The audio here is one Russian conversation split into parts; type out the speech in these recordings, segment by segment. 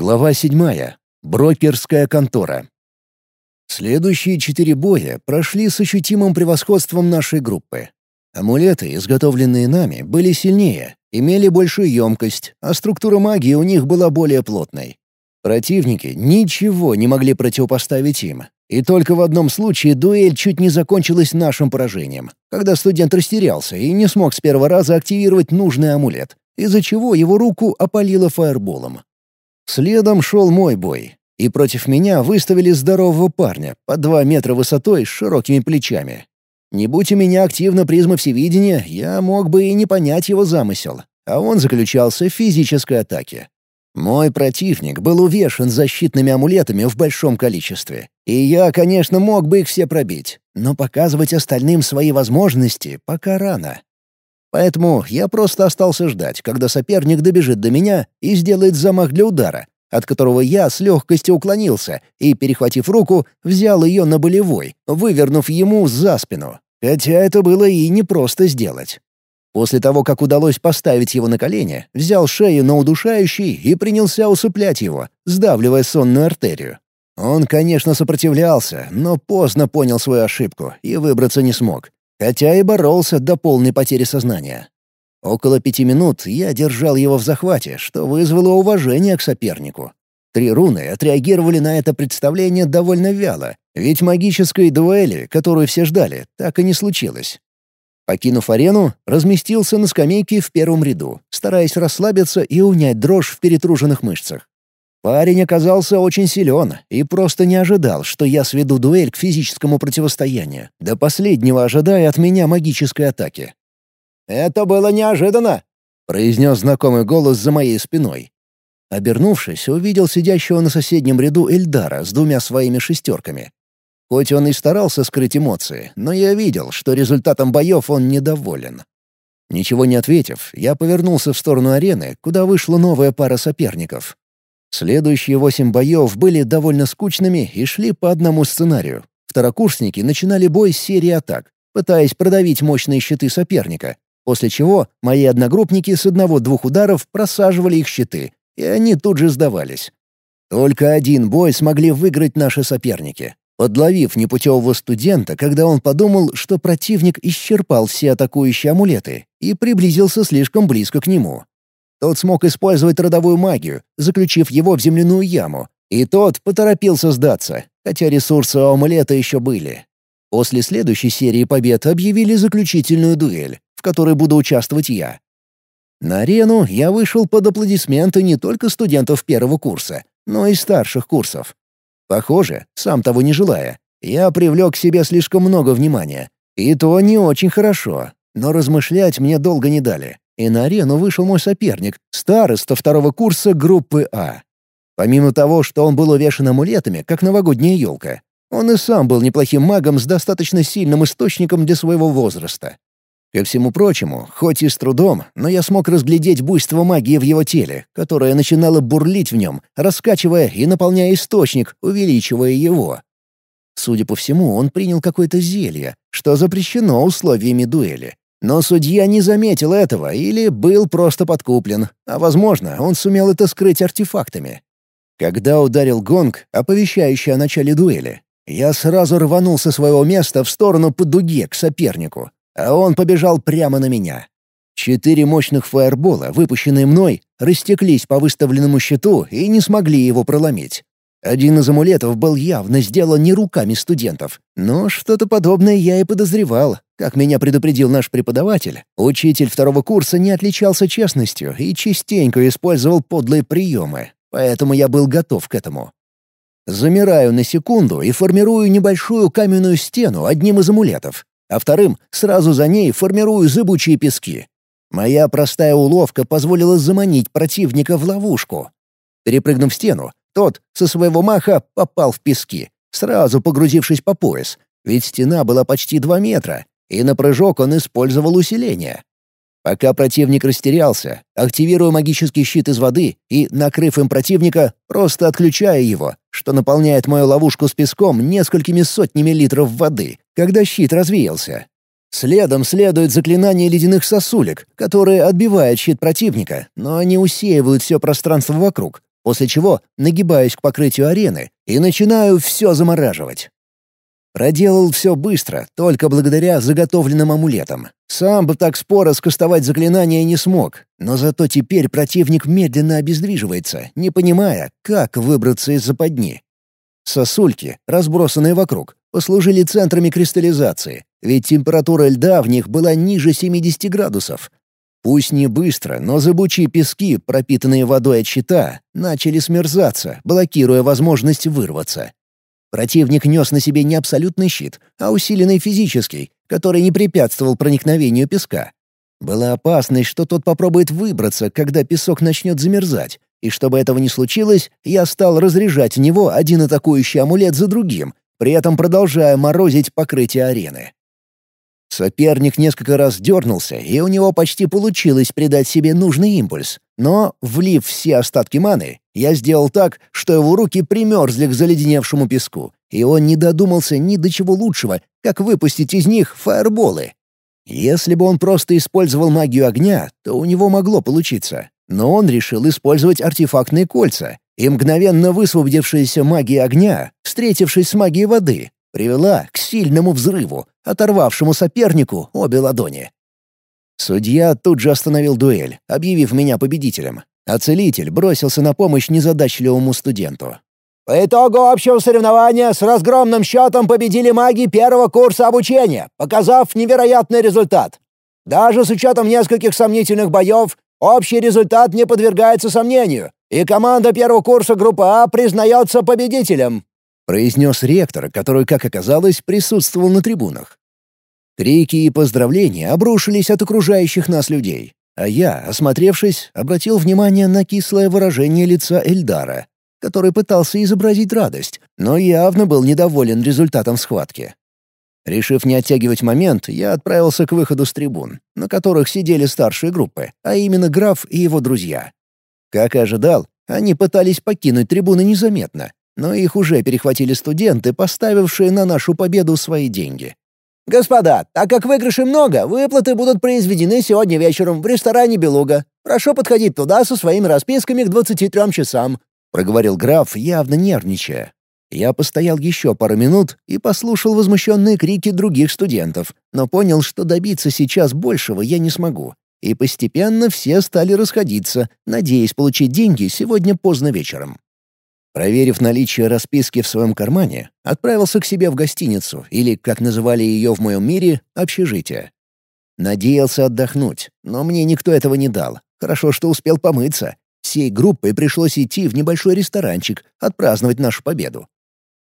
Глава седьмая. Брокерская контора. Следующие четыре боя прошли с ощутимым превосходством нашей группы. Амулеты, изготовленные нами, были сильнее, имели большую емкость, а структура магии у них была более плотной. Противники ничего не могли противопоставить им. И только в одном случае дуэль чуть не закончилась нашим поражением, когда студент растерялся и не смог с первого раза активировать нужный амулет, из-за чего его руку опалило фаерболом. Следом шел мой бой, и против меня выставили здорового парня, по два метра высотой, с широкими плечами. Не будь у меня активно призма всевидения, я мог бы и не понять его замысел, а он заключался в физической атаке. Мой противник был увешан защитными амулетами в большом количестве, и я, конечно, мог бы их все пробить, но показывать остальным свои возможности пока рано. Поэтому я просто остался ждать, когда соперник добежит до меня и сделает замах для удара, от которого я с легкостью уклонился и, перехватив руку, взял ее на болевой, вывернув ему за спину. Хотя это было и непросто сделать. После того, как удалось поставить его на колени, взял шею на удушающий и принялся усыплять его, сдавливая сонную артерию. Он, конечно, сопротивлялся, но поздно понял свою ошибку и выбраться не смог хотя и боролся до полной потери сознания. Около пяти минут я держал его в захвате, что вызвало уважение к сопернику. Три руны отреагировали на это представление довольно вяло, ведь магической дуэли, которую все ждали, так и не случилось. Покинув арену, разместился на скамейке в первом ряду, стараясь расслабиться и унять дрожь в перетруженных мышцах. Парень оказался очень силен и просто не ожидал, что я сведу дуэль к физическому противостоянию, до последнего ожидая от меня магической атаки. «Это было неожиданно!» — произнес знакомый голос за моей спиной. Обернувшись, увидел сидящего на соседнем ряду Эльдара с двумя своими шестерками. Хоть он и старался скрыть эмоции, но я видел, что результатом боев он недоволен. Ничего не ответив, я повернулся в сторону арены, куда вышла новая пара соперников, Следующие восемь боев были довольно скучными и шли по одному сценарию. Второкурсники начинали бой с серии атак, пытаясь продавить мощные щиты соперника, после чего мои одногруппники с одного-двух ударов просаживали их щиты, и они тут же сдавались. Только один бой смогли выиграть наши соперники, подловив непутевого студента, когда он подумал, что противник исчерпал все атакующие амулеты и приблизился слишком близко к нему. Тот смог использовать родовую магию, заключив его в земляную яму, и тот поторопился сдаться, хотя ресурсы у амулета еще были. После следующей серии побед объявили заключительную дуэль, в которой буду участвовать я. На арену я вышел под аплодисменты не только студентов первого курса, но и старших курсов. Похоже, сам того не желая, я привлек к себе слишком много внимания. И то не очень хорошо, но размышлять мне долго не дали и на арену вышел мой соперник, староста второго курса группы А. Помимо того, что он был увешан амулетами, как новогодняя елка, он и сам был неплохим магом с достаточно сильным источником для своего возраста. Ко всему прочему, хоть и с трудом, но я смог разглядеть буйство магии в его теле, которое начинало бурлить в нем, раскачивая и наполняя источник, увеличивая его. Судя по всему, он принял какое-то зелье, что запрещено условиями дуэли. Но судья не заметил этого или был просто подкуплен, а, возможно, он сумел это скрыть артефактами. Когда ударил гонг, оповещающий о начале дуэли, я сразу рванул со своего места в сторону по дуге к сопернику, а он побежал прямо на меня. Четыре мощных фаербола, выпущенные мной, растеклись по выставленному щиту и не смогли его проломить. Один из амулетов был явно сделан не руками студентов, но что-то подобное я и подозревал. Как меня предупредил наш преподаватель, учитель второго курса не отличался честностью и частенько использовал подлые приемы, поэтому я был готов к этому. Замираю на секунду и формирую небольшую каменную стену одним из амулетов, а вторым сразу за ней формирую зыбучие пески. Моя простая уловка позволила заманить противника в ловушку. Перепрыгнув стену, тот со своего маха попал в пески, сразу погрузившись по пояс, ведь стена была почти два метра, и на прыжок он использовал усиление. Пока противник растерялся, активируя магический щит из воды и, накрыв им противника, просто отключая его, что наполняет мою ловушку с песком несколькими сотнями литров воды, когда щит развеялся. Следом следует заклинание ледяных сосулек, которые отбивают щит противника, но они усеивают все пространство вокруг, после чего нагибаюсь к покрытию арены и начинаю все замораживать. Проделал все быстро, только благодаря заготовленным амулетам. Сам бы так споро скостовать заклинание не смог, но зато теперь противник медленно обездвиживается, не понимая, как выбраться из западни. Сосульки, разбросанные вокруг, послужили центрами кристаллизации, ведь температура льда в них была ниже 70 градусов. Пусть не быстро, но зыбучие пески, пропитанные водой от щита, начали смерзаться, блокируя возможность вырваться. Противник нес на себе не абсолютный щит, а усиленный физический, который не препятствовал проникновению песка. Была опасность, что тот попробует выбраться, когда песок начнет замерзать, и чтобы этого не случилось, я стал разряжать в него один атакующий амулет за другим, при этом продолжая морозить покрытие арены. Соперник несколько раз дернулся, и у него почти получилось придать себе нужный импульс. Но, влив все остатки маны, я сделал так, что его руки примерзли к заледеневшему песку, и он не додумался ни до чего лучшего, как выпустить из них фаерболы. Если бы он просто использовал магию огня, то у него могло получиться. Но он решил использовать артефактные кольца, и мгновенно высвободившаяся магия огня, встретившись с магией воды, привела к сильному взрыву, оторвавшему сопернику обе ладони. Судья тут же остановил дуэль, объявив меня победителем, а целитель бросился на помощь незадачливому студенту. По итогу общего соревнования с разгромным счетом победили маги первого курса обучения, показав невероятный результат. Даже с учетом нескольких сомнительных боев, общий результат не подвергается сомнению, и команда первого курса группы А признается победителем произнес ректор, который, как оказалось, присутствовал на трибунах. Крики и поздравления обрушились от окружающих нас людей, а я, осмотревшись, обратил внимание на кислое выражение лица Эльдара, который пытался изобразить радость, но явно был недоволен результатом схватки. Решив не оттягивать момент, я отправился к выходу с трибун, на которых сидели старшие группы, а именно граф и его друзья. Как и ожидал, они пытались покинуть трибуны незаметно, но их уже перехватили студенты, поставившие на нашу победу свои деньги. «Господа, так как выигрышей много, выплаты будут произведены сегодня вечером в ресторане «Белуга». Прошу подходить туда со своими расписками к 23 часам», — проговорил граф, явно нервничая. Я постоял еще пару минут и послушал возмущенные крики других студентов, но понял, что добиться сейчас большего я не смогу. И постепенно все стали расходиться, надеясь получить деньги сегодня поздно вечером. Проверив наличие расписки в своем кармане, отправился к себе в гостиницу, или, как называли ее в моем мире, общежитие. Надеялся отдохнуть, но мне никто этого не дал. Хорошо, что успел помыться. Всей группой пришлось идти в небольшой ресторанчик, отпраздновать нашу победу.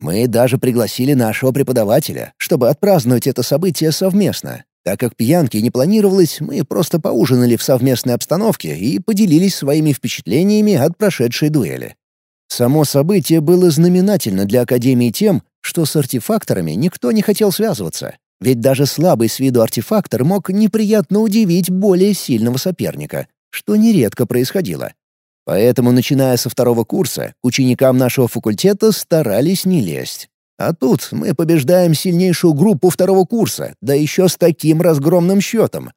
Мы даже пригласили нашего преподавателя, чтобы отпраздновать это событие совместно. Так как пьянки не планировалось, мы просто поужинали в совместной обстановке и поделились своими впечатлениями от прошедшей дуэли. Само событие было знаменательно для Академии тем, что с артефакторами никто не хотел связываться, ведь даже слабый с виду артефактор мог неприятно удивить более сильного соперника, что нередко происходило. Поэтому, начиная со второго курса, ученикам нашего факультета старались не лезть. А тут мы побеждаем сильнейшую группу второго курса, да еще с таким разгромным счетом.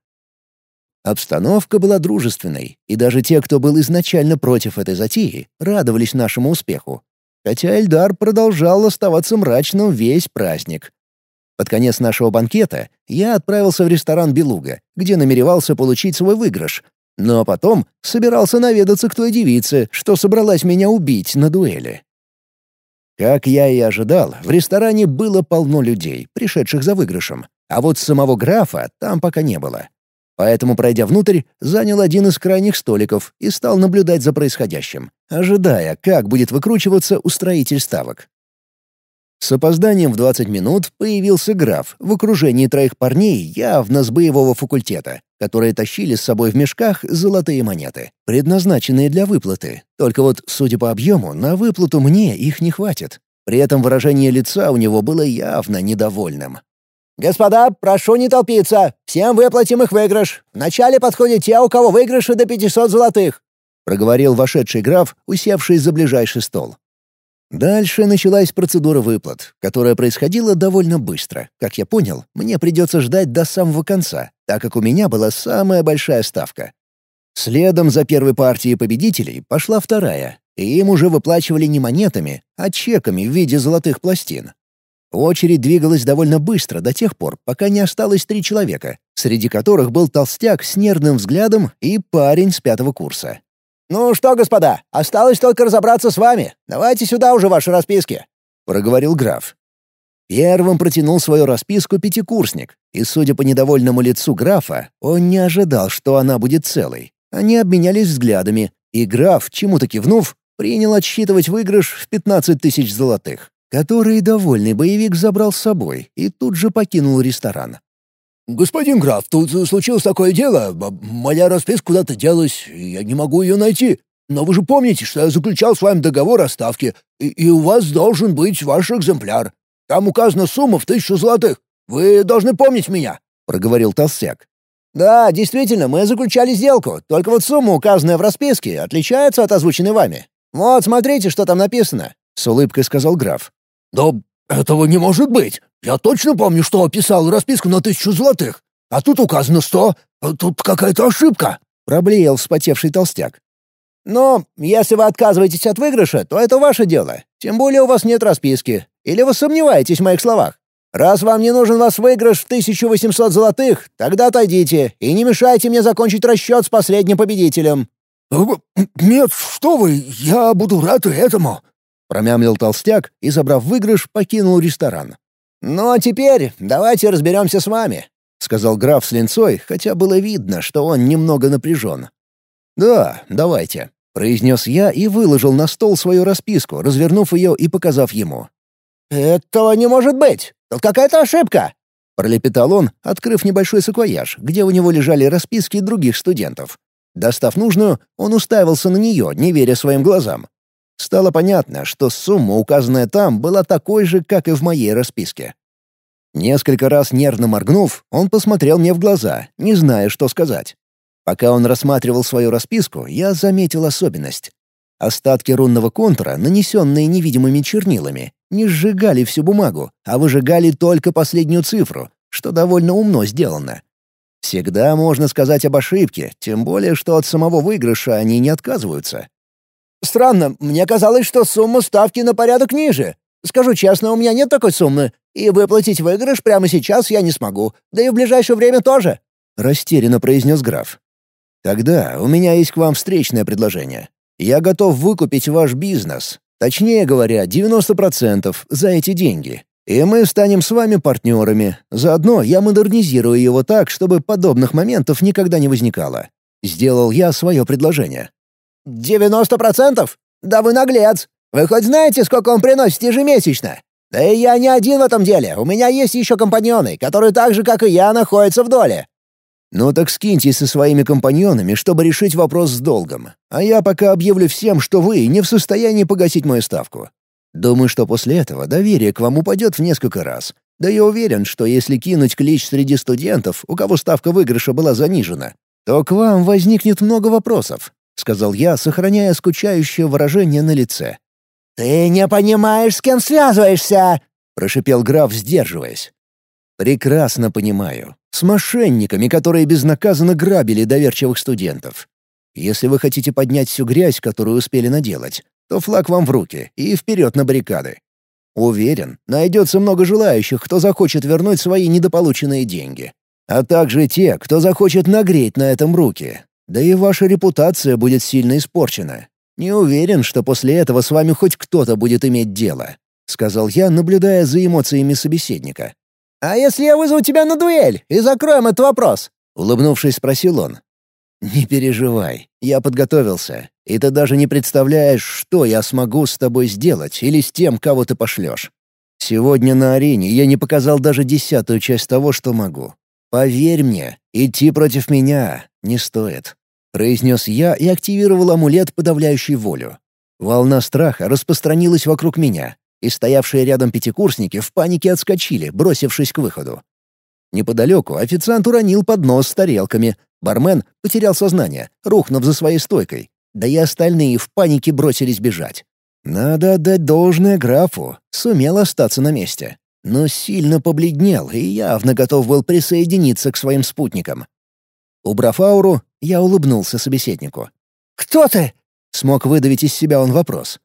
Обстановка была дружественной, и даже те, кто был изначально против этой затеи, радовались нашему успеху. Хотя Эльдар продолжал оставаться мрачным весь праздник. Под конец нашего банкета я отправился в ресторан «Белуга», где намеревался получить свой выигрыш, но потом собирался наведаться к той девице, что собралась меня убить на дуэли. Как я и ожидал, в ресторане было полно людей, пришедших за выигрышем, а вот самого графа там пока не было. Поэтому, пройдя внутрь, занял один из крайних столиков и стал наблюдать за происходящим, ожидая, как будет выкручиваться устроитель ставок. С опозданием в 20 минут появился граф в окружении троих парней явно с боевого факультета, которые тащили с собой в мешках золотые монеты, предназначенные для выплаты. Только вот, судя по объему, на выплату мне их не хватит. При этом выражение лица у него было явно недовольным. «Господа, прошу не толпиться. Всем выплатим их выигрыш. Вначале подходят те, у кого выигрыши до 500 золотых», — проговорил вошедший граф, усевший за ближайший стол. Дальше началась процедура выплат, которая происходила довольно быстро. Как я понял, мне придется ждать до самого конца, так как у меня была самая большая ставка. Следом за первой партией победителей пошла вторая, и им уже выплачивали не монетами, а чеками в виде золотых пластин. Очередь двигалась довольно быстро до тех пор, пока не осталось три человека, среди которых был толстяк с нервным взглядом и парень с пятого курса. «Ну что, господа, осталось только разобраться с вами. Давайте сюда уже ваши расписки», — проговорил граф. Первым протянул свою расписку пятикурсник, и, судя по недовольному лицу графа, он не ожидал, что она будет целой. Они обменялись взглядами, и граф, чему-то кивнув, принял отсчитывать выигрыш в 15 тысяч золотых, который довольный боевик забрал с собой и тут же покинул ресторан. «Господин граф, тут случилось такое дело. Моя расписка куда-то делась, я не могу ее найти. Но вы же помните, что я заключал с вами договор о ставке, и, и у вас должен быть ваш экземпляр. Там указана сумма в тысячу золотых. Вы должны помнить меня», — проговорил толстяк. «Да, действительно, мы заключали сделку, только вот сумма, указанная в расписке, отличается от озвученной вами. Вот, смотрите, что там написано», — с улыбкой сказал граф. «Да этого не может быть. Я точно помню, что описал расписку на тысячу золотых. А тут указано сто. Тут какая-то ошибка», — проблеял вспотевший толстяк. «Но если вы отказываетесь от выигрыша, то это ваше дело. Тем более у вас нет расписки. Или вы сомневаетесь в моих словах? Раз вам не нужен вас выигрыш в 1800 золотых, тогда отойдите и не мешайте мне закончить расчет с последним победителем». Э, «Нет, что вы, я буду рад этому», — промямлил толстяк и, забрав выигрыш, покинул ресторан. «Ну а теперь давайте разберемся с вами», — сказал граф с линцой, хотя было видно, что он немного напряжен. «Да, давайте», — произнес я и выложил на стол свою расписку, развернув ее и показав ему. «Этого не может быть! Тут какая-то ошибка!» Пролепетал он, открыв небольшой саквояж, где у него лежали расписки других студентов. Достав нужную, он уставился на нее, не веря своим глазам. Стало понятно, что сумма, указанная там, была такой же, как и в моей расписке. Несколько раз нервно моргнув, он посмотрел мне в глаза, не зная, что сказать. Пока он рассматривал свою расписку, я заметил особенность. Остатки рунного контура, нанесенные невидимыми чернилами, не сжигали всю бумагу, а выжигали только последнюю цифру, что довольно умно сделано. Всегда можно сказать об ошибке, тем более, что от самого выигрыша они не отказываются. «Странно, мне казалось, что сумма ставки на порядок ниже. Скажу честно, у меня нет такой суммы, и выплатить выигрыш прямо сейчас я не смогу, да и в ближайшее время тоже», — растерянно произнес граф. «Тогда у меня есть к вам встречное предложение. Я готов выкупить ваш бизнес, точнее говоря, 90% за эти деньги. И мы станем с вами партнерами. Заодно я модернизирую его так, чтобы подобных моментов никогда не возникало. Сделал я свое предложение. «Девяносто процентов? Да вы наглец! Вы хоть знаете, сколько он приносит ежемесячно? Да и я не один в этом деле. У меня есть еще компаньоны, которые так же, как и я, находятся в доле. «Ну так скиньтесь со своими компаньонами, чтобы решить вопрос с долгом. А я пока объявлю всем, что вы не в состоянии погасить мою ставку. Думаю, что после этого доверие к вам упадет в несколько раз. Да я уверен, что если кинуть клич среди студентов, у кого ставка выигрыша была занижена, то к вам возникнет много вопросов», — сказал я, сохраняя скучающее выражение на лице. «Ты не понимаешь, с кем связываешься!» — прошипел граф, сдерживаясь. «Прекрасно понимаю. С мошенниками, которые безнаказанно грабили доверчивых студентов. Если вы хотите поднять всю грязь, которую успели наделать, то флаг вам в руки и вперед на баррикады. Уверен, найдется много желающих, кто захочет вернуть свои недополученные деньги. А также те, кто захочет нагреть на этом руки. Да и ваша репутация будет сильно испорчена. Не уверен, что после этого с вами хоть кто-то будет иметь дело», — сказал я, наблюдая за эмоциями собеседника. «А если я вызову тебя на дуэль и закроем этот вопрос?» — улыбнувшись, спросил он. «Не переживай, я подготовился, и ты даже не представляешь, что я смогу с тобой сделать или с тем, кого ты пошлешь. Сегодня на арене я не показал даже десятую часть того, что могу. Поверь мне, идти против меня не стоит», — произнес я и активировал амулет, подавляющий волю. Волна страха распространилась вокруг меня, и стоявшие рядом пятикурсники в панике отскочили, бросившись к выходу. Неподалеку официант уронил поднос с тарелками, бармен потерял сознание, рухнув за своей стойкой, да и остальные в панике бросились бежать. Надо отдать должное графу, сумел остаться на месте. Но сильно побледнел и явно готов был присоединиться к своим спутникам. Убрав ауру, я улыбнулся собеседнику. «Кто ты? Смог выдавить из себя он вопрос.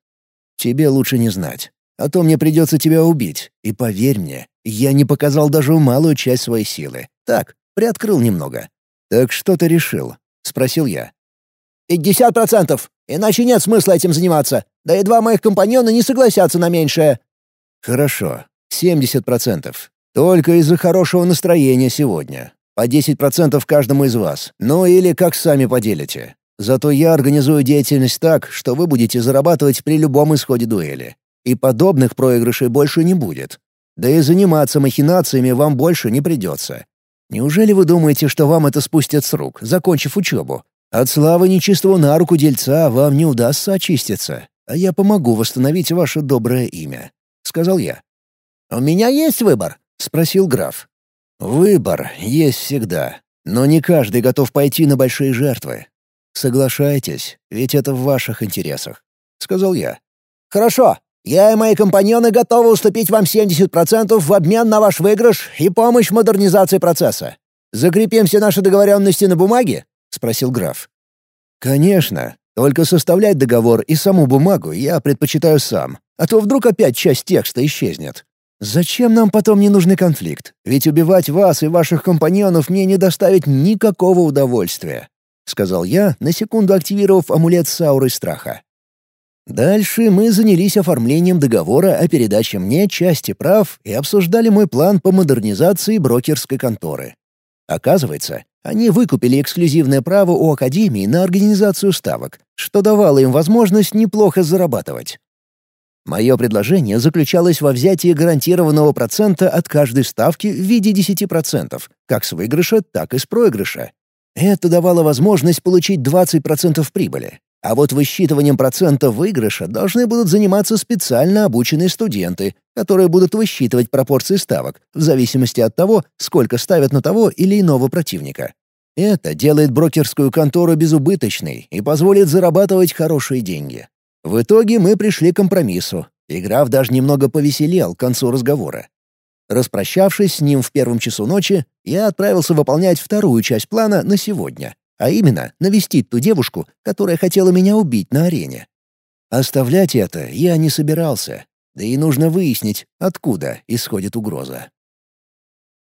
«Тебе лучше не знать. А то мне придется тебя убить. И поверь мне, я не показал даже малую часть своей силы. Так, приоткрыл немного. Так что ты решил?» — спросил я. «Пятьдесят процентов. Иначе нет смысла этим заниматься. Да и два моих компаньона не согласятся на меньшее». «Хорошо. Семьдесят процентов. Только из-за хорошего настроения сегодня. По десять процентов каждому из вас. Ну или как сами поделите. Зато я организую деятельность так, что вы будете зарабатывать при любом исходе дуэли. И подобных проигрышей больше не будет. Да и заниматься махинациями вам больше не придется. Неужели вы думаете, что вам это спустят с рук, закончив учебу? От славы нечистого на руку дельца вам не удастся очиститься, а я помогу восстановить ваше доброе имя», — сказал я. «У меня есть выбор?» — спросил граф. «Выбор есть всегда, но не каждый готов пойти на большие жертвы. Соглашайтесь, ведь это в ваших интересах», — сказал я. «Хорошо, я и мои компаньоны готовы уступить вам 70% в обмен на ваш выигрыш и помощь в модернизации процесса. Закрепим все наши договоренности на бумаге?» — спросил граф. «Конечно. Только составлять договор и саму бумагу я предпочитаю сам, а то вдруг опять часть текста исчезнет. Зачем нам потом ненужный конфликт? Ведь убивать вас и ваших компаньонов мне не доставит никакого удовольствия», — сказал я, на секунду активировав амулет с аурой страха. Дальше мы занялись оформлением договора о передаче мне части прав и обсуждали мой план по модернизации брокерской конторы. Оказывается, они выкупили эксклюзивное право у Академии на организацию ставок, что давало им возможность неплохо зарабатывать. Мое предложение заключалось во взятии гарантированного процента от каждой ставки в виде 10%, как с выигрыша, так и с проигрыша. Это давало возможность получить 20% прибыли. А вот высчитыванием процента выигрыша должны будут заниматься специально обученные студенты, которые будут высчитывать пропорции ставок в зависимости от того, сколько ставят на того или иного противника. Это делает брокерскую контору безубыточной и позволит зарабатывать хорошие деньги. В итоге мы пришли к компромиссу, и граф даже немного повеселел к концу разговора. Распрощавшись с ним в первом часу ночи, я отправился выполнять вторую часть плана на сегодня — а именно навестить ту девушку, которая хотела меня убить на арене. Оставлять это я не собирался, да и нужно выяснить, откуда исходит угроза.